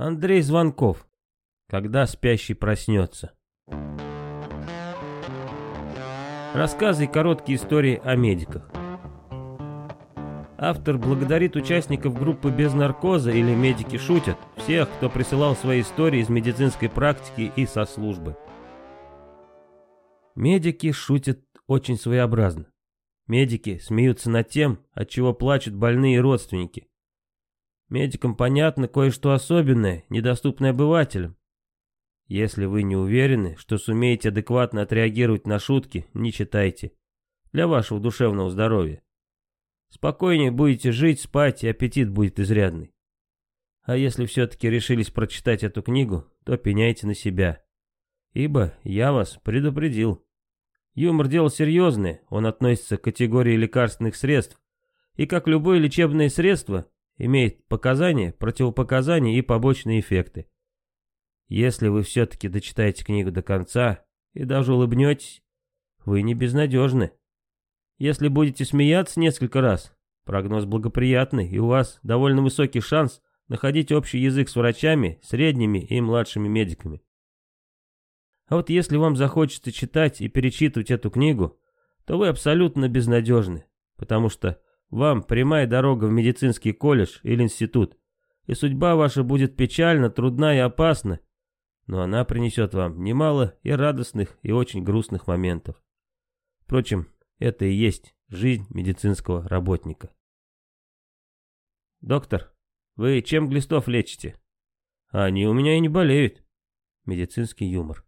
Андрей Звонков. Когда спящий проснется. Рассказы и короткие истории о медиках. Автор благодарит участников группы «Без наркоза» или «Медики шутят» всех, кто присылал свои истории из медицинской практики и со службы. Медики шутят очень своеобразно. Медики смеются над тем, от чего плачут больные родственники. Медикам понятно кое-что особенное, недоступное обывателям. Если вы не уверены, что сумеете адекватно отреагировать на шутки, не читайте. Для вашего душевного здоровья. Спокойнее будете жить, спать, и аппетит будет изрядный. А если все-таки решились прочитать эту книгу, то пеняйте на себя. Ибо я вас предупредил. Юмор дело серьезное, он относится к категории лекарственных средств. И как любое лечебное средство, имеет показания, противопоказания и побочные эффекты. Если вы все-таки дочитаете книгу до конца и даже улыбнетесь, вы не безнадежны. Если будете смеяться несколько раз, прогноз благоприятный, и у вас довольно высокий шанс находить общий язык с врачами, средними и младшими медиками. А вот если вам захочется читать и перечитывать эту книгу, то вы абсолютно безнадежны, потому что вам прямая дорога в медицинский колледж или институт, и судьба ваша будет печальна, трудна и опасна, но она принесет вам немало и радостных, и очень грустных моментов. Впрочем, это и есть жизнь медицинского работника. Доктор, вы чем глистов лечите? Они у меня и не болеют. Медицинский юмор.